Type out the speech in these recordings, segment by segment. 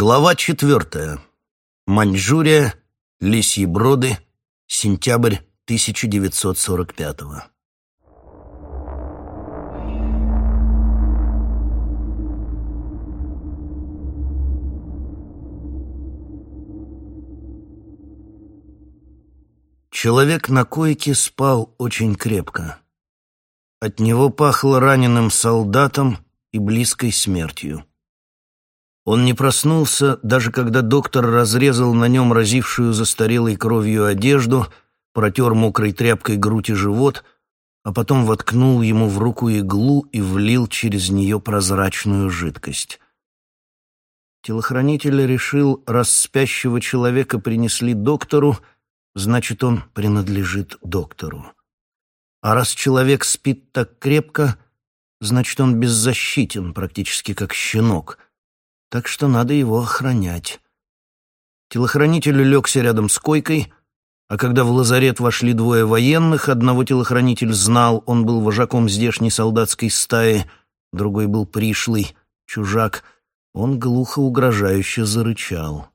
Глава четвертая. Маньчжурия, Лисьи Броды, сентябрь 1945-го. Человек на койке спал очень крепко. От него пахло раненым солдатом и близкой смертью. Он не проснулся, даже когда доктор разрезал на нем разившую застарелой кровью одежду, протер мокрой тряпкой грудь и живот, а потом воткнул ему в руку иглу и влил через нее прозрачную жидкость. Телохранитель решил, раз спящего человека принесли доктору, значит, он принадлежит доктору. А раз человек спит так крепко, значит, он беззащитен, практически как щенок — так что надо его охранять. Телохранитель улегся рядом с койкой, а когда в лазарет вошли двое военных, одного телохранитель знал, он был вожаком здешней солдатской стаи, другой был пришлый, чужак, он глухо угрожающе зарычал.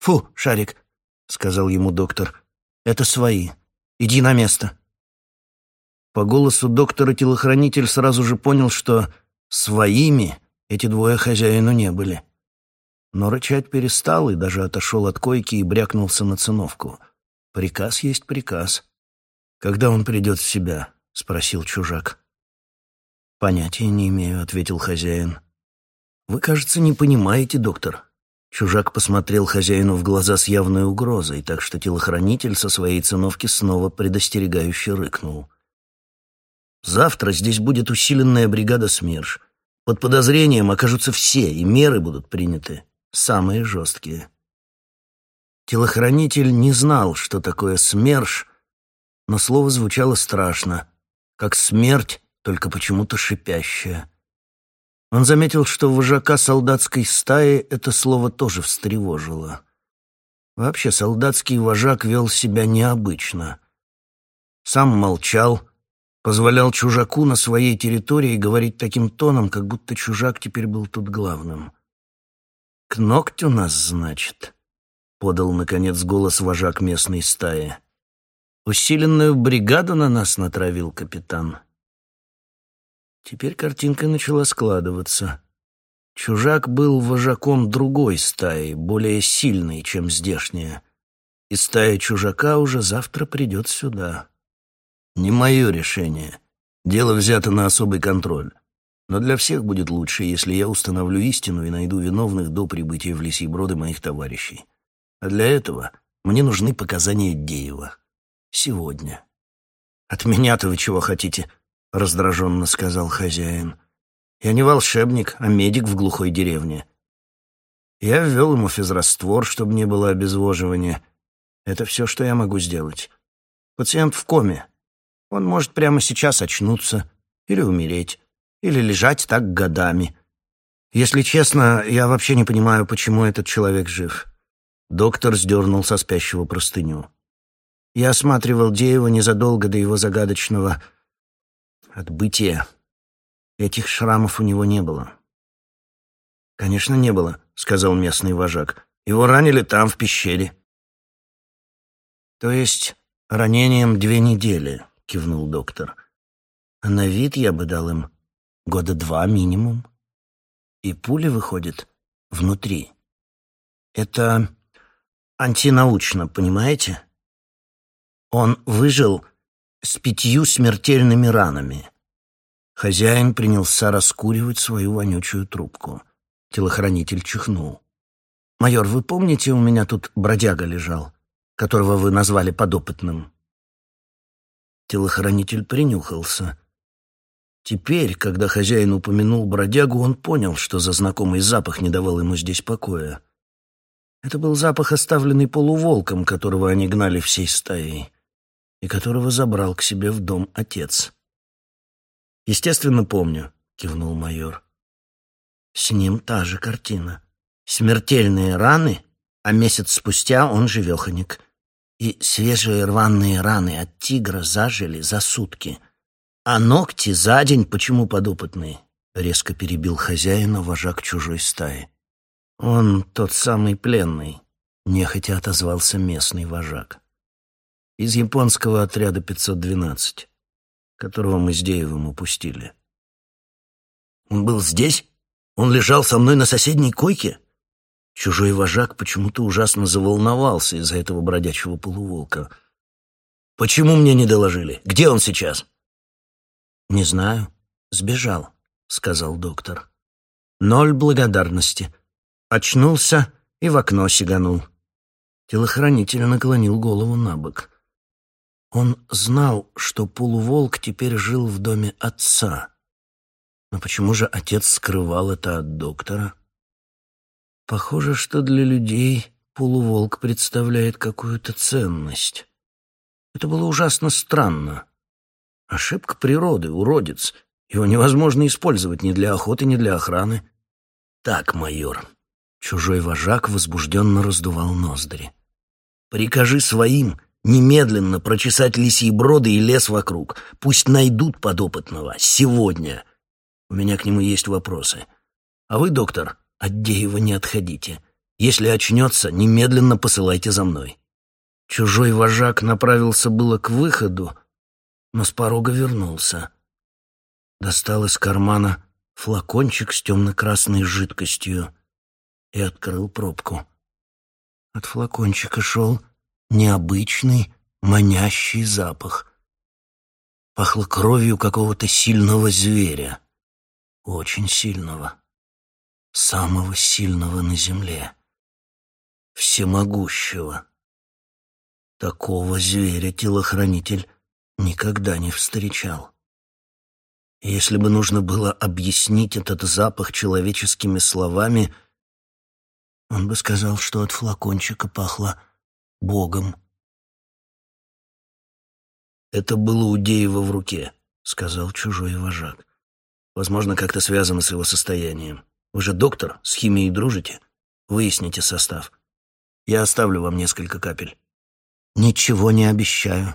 «Фу, Шарик», — сказал ему доктор, — «это свои. Иди на место». По голосу доктора телохранитель сразу же понял, что «своими» Эти двое хозяину не были. Но рычать перестал и даже отошел от койки и брякнулся на циновку. Приказ есть приказ. «Когда он придет в себя?» — спросил чужак. «Понятия не имею», — ответил хозяин. «Вы, кажется, не понимаете, доктор». Чужак посмотрел хозяину в глаза с явной угрозой, так что телохранитель со своей циновки снова предостерегающе рыкнул. «Завтра здесь будет усиленная бригада СМЕРШ. Под подозрением окажутся все, и меры будут приняты самые жесткие. Телохранитель не знал, что такое СМЕРШ, но слово звучало страшно, как смерть, только почему-то шипящая. Он заметил, что вожака солдатской стаи это слово тоже встревожило. Вообще солдатский вожак вел себя необычно. Сам молчал, позволял чужаку на своей территории говорить таким тоном, как будто чужак теперь был тут главным. «К ногтю нас, значит», — подал, наконец, голос вожак местной стаи. «Усиленную бригаду на нас натравил капитан». Теперь картинка начала складываться. Чужак был вожаком другой стаи, более сильной, чем здешняя. И стая чужака уже завтра придет сюда. Не мое решение. Дело взято на особый контроль. Но для всех будет лучше, если я установлю истину и найду виновных до прибытия в лесьи броды моих товарищей. А для этого мне нужны показания Деева. Сегодня. «От меня-то вы чего хотите?» — раздраженно сказал хозяин. «Я не волшебник, а медик в глухой деревне. Я ввел ему физраствор, чтобы не было обезвоживания. Это все, что я могу сделать. Пациент в коме, он может прямо сейчас очнуться или умереть, или лежать так годами. Если честно, я вообще не понимаю, почему этот человек жив. Доктор сдернул со спящего простыню. Я осматривал Деева незадолго до его загадочного отбытия. Этих шрамов у него не было. «Конечно, не было», — сказал местный вожак. «Его ранили там, в пещере». «То есть ранением две недели», — кивнул доктор. «А на вид я бы дал им года два минимум. И пуля выходит внутри. Это антинаучно, понимаете? Он выжил с пятью смертельными ранами». Хозяин принялся раскуривать свою вонючую трубку. Телохранитель чихнул. «Майор, вы помните, у меня тут бродяга лежал, которого вы назвали подопытным?» Телохранитель принюхался. Теперь, когда хозяин упомянул бродягу, он понял, что за знакомый запах не давал ему здесь покоя. Это был запах, оставленный полуволком, которого они гнали всей стаей, и которого забрал к себе в дом отец. «Естественно, помню», — кивнул майор. С ним та же картина. Смертельные раны, а месяц спустя он живеханик и свежие рваные раны от тигра зажили за сутки. А ногти за день почему подопытные? Резко перебил хозяина вожак чужой стаи. «Он тот самый пленный», — нехотя отозвался местный вожак. «Из японского отряда 512, которого мы с Деевым упустили». «Он был здесь? Он лежал со мной на соседней койке?» Чужой вожак почему-то ужасно заволновался из-за этого бродячего полуволка. «Почему мне не доложили? Где он сейчас?» «Не знаю. Сбежал», — сказал доктор. «Ноль благодарности. Очнулся и в окно сиганул». Телохранитель наклонил голову на бок. Он знал, что полуволк теперь жил в доме отца. Но почему же отец скрывал это от доктора? Похоже, что для людей полуволк представляет какую-то ценность. Это было ужасно странно. Ошибка природы, уродец. Его невозможно использовать ни для охоты, ни для охраны. Так, майор. Чужой вожак возбужденно раздувал ноздри. Прикажи своим немедленно прочесать лисьи броды и лес вокруг. Пусть найдут подопытного. Сегодня. У меня к нему есть вопросы. А вы, доктор, от Деева не отходите. Если очнется, немедленно посылайте за мной». Чужой вожак направился было к выходу, но с порога вернулся. Достал из кармана флакончик с темно-красной жидкостью и открыл пробку. От флакончика шел необычный, манящий запах. Пахло кровью какого-то сильного зверя. Очень сильного самого сильного на земле, всемогущего. Такого зверя телохранитель никогда не встречал. если бы нужно было объяснить этот запах человеческими словами, он бы сказал, что от флакончика пахло Богом. «Это было у Деева в руке», — сказал чужой вожак. «Возможно, как-то связано с его состоянием». Вы же доктор, с химией дружите? Выясните состав. Я оставлю вам несколько капель». «Ничего не обещаю».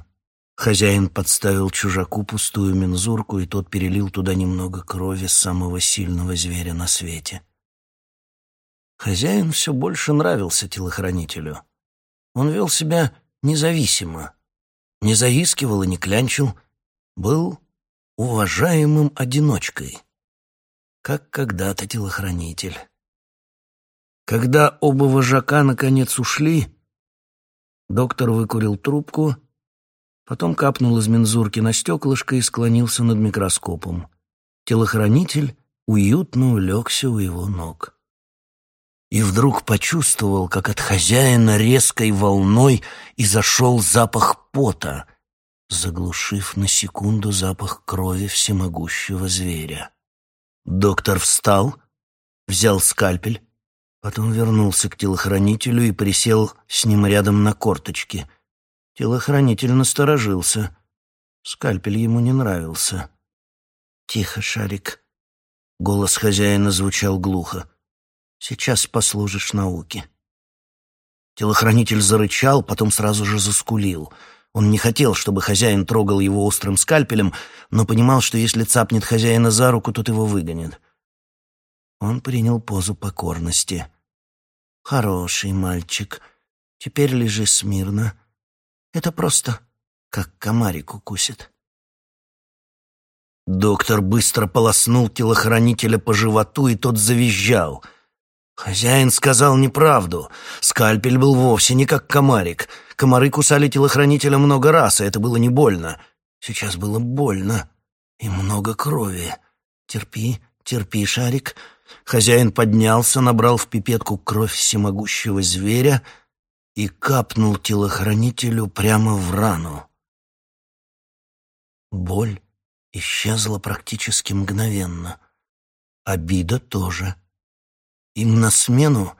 Хозяин подставил чужаку пустую мензурку, и тот перелил туда немного крови самого сильного зверя на свете. Хозяин все больше нравился телохранителю. Он вел себя независимо, не заискивал и не клянчил, был уважаемым одиночкой как когда-то телохранитель. Когда оба вожака наконец ушли, доктор выкурил трубку, потом капнул из мензурки на стеклышко и склонился над микроскопом. Телохранитель уютно улегся у его ног. И вдруг почувствовал, как от хозяина резкой волной изошел запах пота, заглушив на секунду запах крови всемогущего зверя. Доктор встал, взял скальпель, потом вернулся к телохранителю и присел с ним рядом на корточки. Телохранитель насторожился. Скальпель ему не нравился. «Тихо, Шарик». Голос хозяина звучал глухо. «Сейчас послужишь науке». Телохранитель зарычал, потом сразу же заскулил — он не хотел, чтобы хозяин трогал его острым скальпелем, но понимал, что если цапнет хозяина за руку, тот его выгонит. Он принял позу покорности. «Хороший мальчик. Теперь лежи смирно. Это просто как комарик укусит». Доктор быстро полоснул телохранителя по животу, и тот завизжал — Хозяин сказал неправду. Скальпель был вовсе не как комарик. Комары кусали телохранителя много раз, и это было не больно. Сейчас было больно. И много крови. Терпи, терпи, шарик. Хозяин поднялся, набрал в пипетку кровь всемогущего зверя и капнул телохранителю прямо в рану. Боль исчезла практически мгновенно. Обида тоже. Им на смену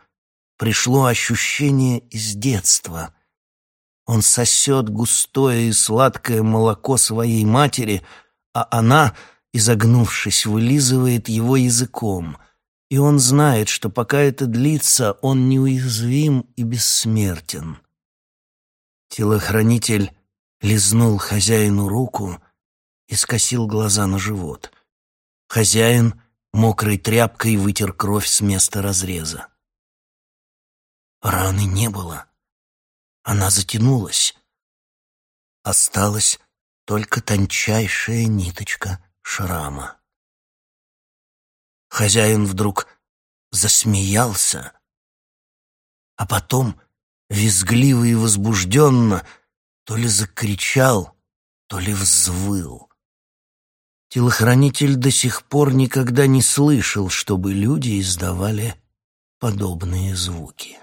пришло ощущение из детства. Он сосет густое и сладкое молоко своей матери, а она, изогнувшись, вылизывает его языком. И он знает, что пока это длится, он неуязвим и бессмертен. Телохранитель лизнул хозяину руку и скосил глаза на живот. Хозяин — мокрой тряпкой вытер кровь с места разреза. Раны не было. Она затянулась. Осталась только тончайшая ниточка шрама. Хозяин вдруг засмеялся, а потом визгливо и возбужденно то ли закричал, то ли взвыл. Телохранитель до сих пор никогда не слышал, чтобы люди издавали подобные звуки.